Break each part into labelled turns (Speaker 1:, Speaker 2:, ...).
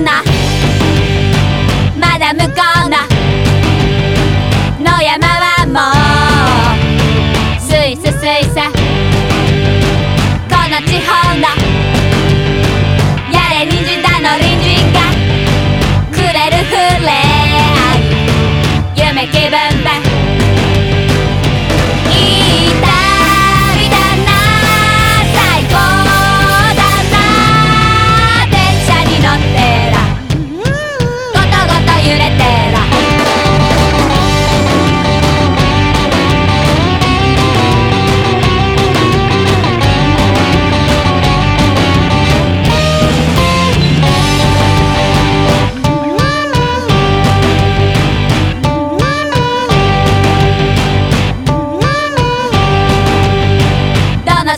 Speaker 1: な。まだ向こうの。野山はもう。スイススイス。この地方の。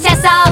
Speaker 1: Tessa.